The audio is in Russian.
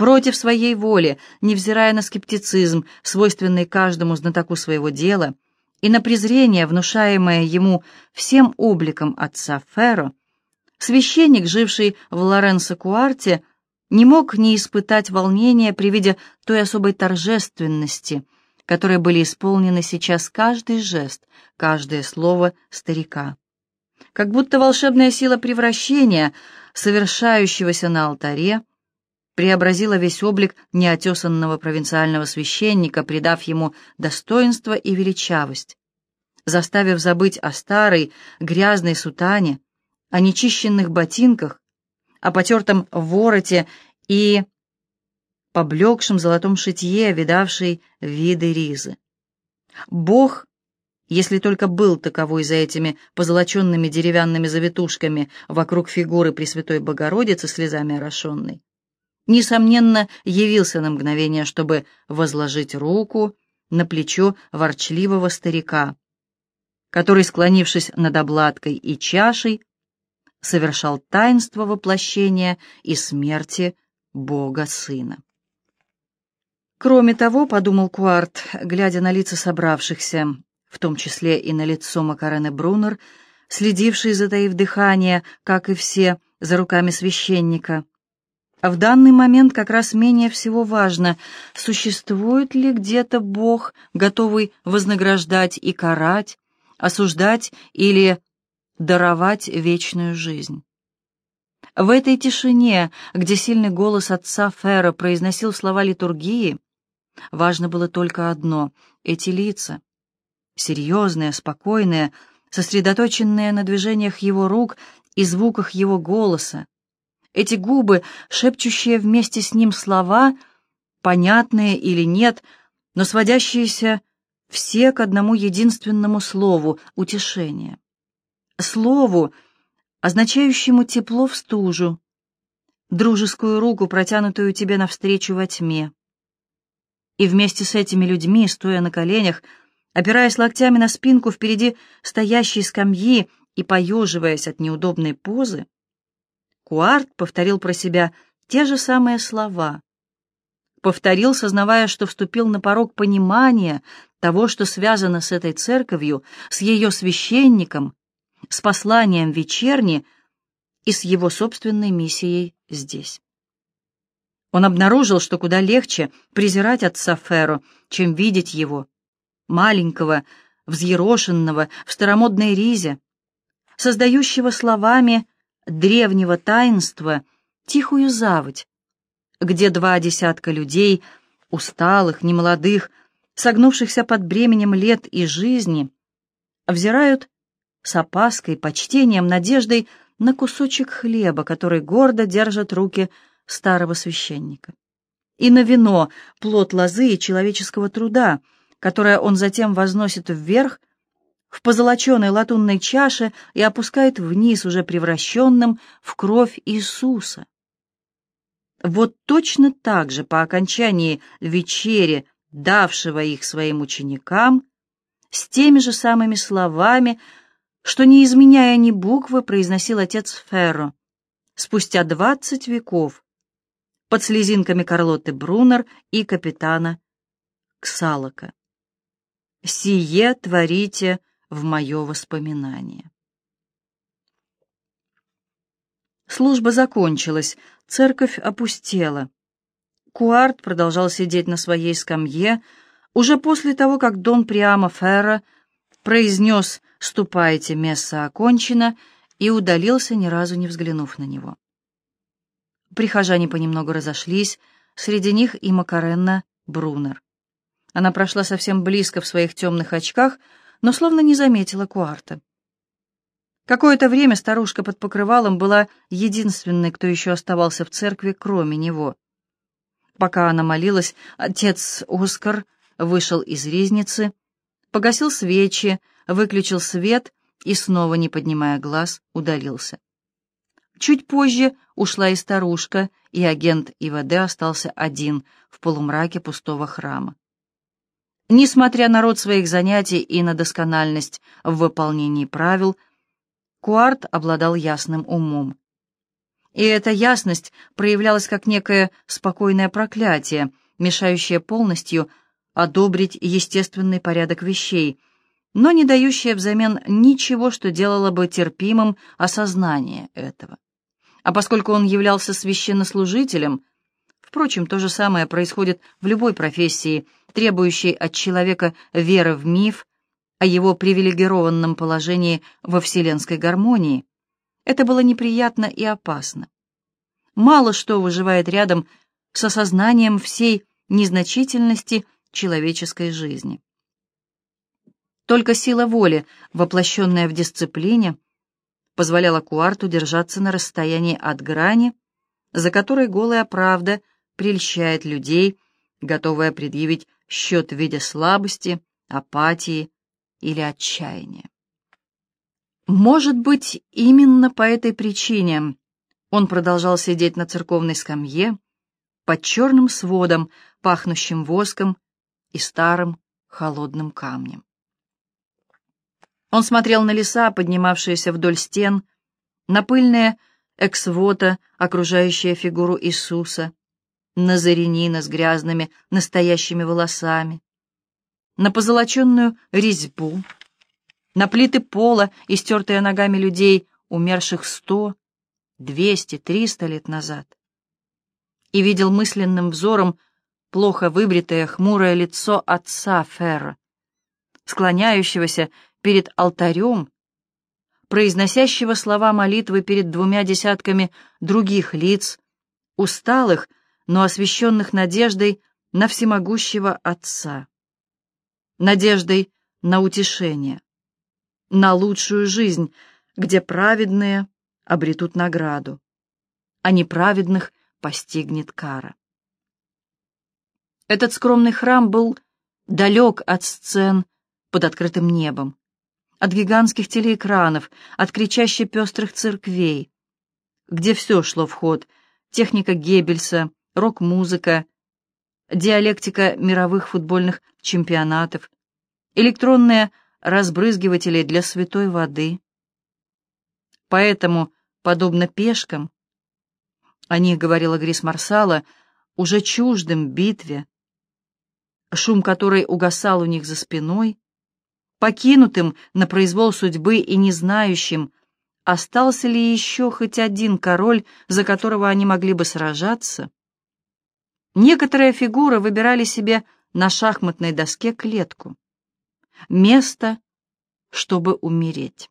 против своей воли, невзирая на скептицизм, свойственный каждому знатоку своего дела, и на презрение, внушаемое ему всем обликом отца Ферро, священник, живший в Лоренсо-Куарте, не мог не испытать волнения при виде той особой торжественности, которой были исполнены сейчас каждый жест, каждое слово старика. Как будто волшебная сила превращения, совершающегося на алтаре, преобразила весь облик неотесанного провинциального священника, придав ему достоинство и величавость, заставив забыть о старой грязной сутане, о нечищенных ботинках, о потертом вороте и поблекшем золотом шитье, видавшей виды ризы. Бог, если только был таковой за этими позолоченными деревянными завитушками вокруг фигуры Пресвятой Богородицы слезами орошенной, несомненно, явился на мгновение, чтобы возложить руку на плечо ворчливого старика, который, склонившись над обладкой и чашей, совершал таинство воплощения и смерти Бога Сына. Кроме того, подумал Куарт, глядя на лица собравшихся, в том числе и на лицо Макарены Брунер, следившей, затаив дыхание, как и все, за руками священника, в данный момент как раз менее всего важно, существует ли где-то Бог, готовый вознаграждать и карать, осуждать или даровать вечную жизнь. В этой тишине, где сильный голос отца Фера произносил слова литургии, важно было только одно — эти лица. Серьезные, спокойные, сосредоточенные на движениях его рук и звуках его голоса, эти губы, шепчущие вместе с ним слова, понятные или нет, но сводящиеся все к одному единственному слову — утешение. Слову, означающему тепло в стужу, дружескую руку, протянутую тебе навстречу во тьме. И вместе с этими людьми, стоя на коленях, опираясь локтями на спинку впереди стоящей скамьи и поеживаясь от неудобной позы, Куарт повторил про себя те же самые слова. Повторил, сознавая, что вступил на порог понимания того, что связано с этой церковью, с ее священником, с посланием вечерни и с его собственной миссией здесь. Он обнаружил, что куда легче презирать отца Ферро, чем видеть его, маленького, взъерошенного, в старомодной ризе, создающего словами древнего таинства тихую заводь, где два десятка людей, усталых, немолодых, согнувшихся под бременем лет и жизни, взирают с опаской, почтением, надеждой на кусочек хлеба, который гордо держат руки старого священника, и на вино, плод лозы и человеческого труда, которое он затем возносит вверх в позолоченной латунной чаше и опускает вниз, уже превращенным в кровь Иисуса. Вот точно так же по окончании вечери, давшего их своим ученикам, с теми же самыми словами, что, не изменяя ни буквы, произносил отец Ферро, спустя двадцать веков, под слезинками Карлоты Брунер и капитана Ксалока. «Сие творите в мое воспоминание. Служба закончилась, церковь опустела. Куарт продолжал сидеть на своей скамье, уже после того, как Дон Приамо Ферро произнес «Ступайте, месса окончено» и удалился, ни разу не взглянув на него. Прихожане понемногу разошлись, среди них и Макаренна Брунер. Она прошла совсем близко в своих темных очках, но словно не заметила Куарта. Какое-то время старушка под покрывалом была единственной, кто еще оставался в церкви, кроме него. Пока она молилась, отец Оскар вышел из ризницы, погасил свечи, выключил свет и, снова не поднимая глаз, удалился. Чуть позже ушла и старушка, и агент ИВД остался один в полумраке пустого храма. Несмотря на род своих занятий и на доскональность в выполнении правил, Куарт обладал ясным умом. И эта ясность проявлялась как некое спокойное проклятие, мешающее полностью одобрить естественный порядок вещей, но не дающее взамен ничего, что делало бы терпимым осознание этого. А поскольку он являлся священнослужителем, впрочем, то же самое происходит в любой профессии, требующей от человека веры в миф, о его привилегированном положении во вселенской гармонии, это было неприятно и опасно. Мало что выживает рядом с осознанием всей незначительности человеческой жизни. Только сила воли, воплощенная в дисциплине, позволяла Куарту держаться на расстоянии от грани, за которой голая правда прельщает людей, готовая предъявить счет в виде слабости, апатии или отчаяния. Может быть, именно по этой причине он продолжал сидеть на церковной скамье под черным сводом, пахнущим воском и старым холодным камнем. Он смотрел на леса, поднимавшиеся вдоль стен, на пыльные эксвота, окружающие фигуру Иисуса, на Заренина с грязными настоящими волосами, на позолоченную резьбу, на плиты пола, истертые ногами людей, умерших сто, двести, триста лет назад. И видел мысленным взором плохо выбритое хмурое лицо отца Ферра, склоняющегося перед алтарем, произносящего слова молитвы перед двумя десятками других лиц, усталых, но освященных надеждой на всемогущего Отца, надеждой на утешение на лучшую жизнь, где праведные обретут награду, а неправедных постигнет кара. Этот скромный храм был далек от сцен под открытым небом, от гигантских телеэкранов, от кричащих пестрых церквей, где все шло в ход, техника Геббельса, рок-музыка, диалектика мировых футбольных чемпионатов, электронная разбрызгивателей для святой воды. Поэтому, подобно пешкам, о них говорила Грис Марсала, уже чуждым битве, шум которой угасал у них за спиной, покинутым на произвол судьбы и не знающим, остался ли еще хоть один король, за которого они могли бы сражаться. Некоторые фигуры выбирали себе на шахматной доске клетку место, чтобы умереть.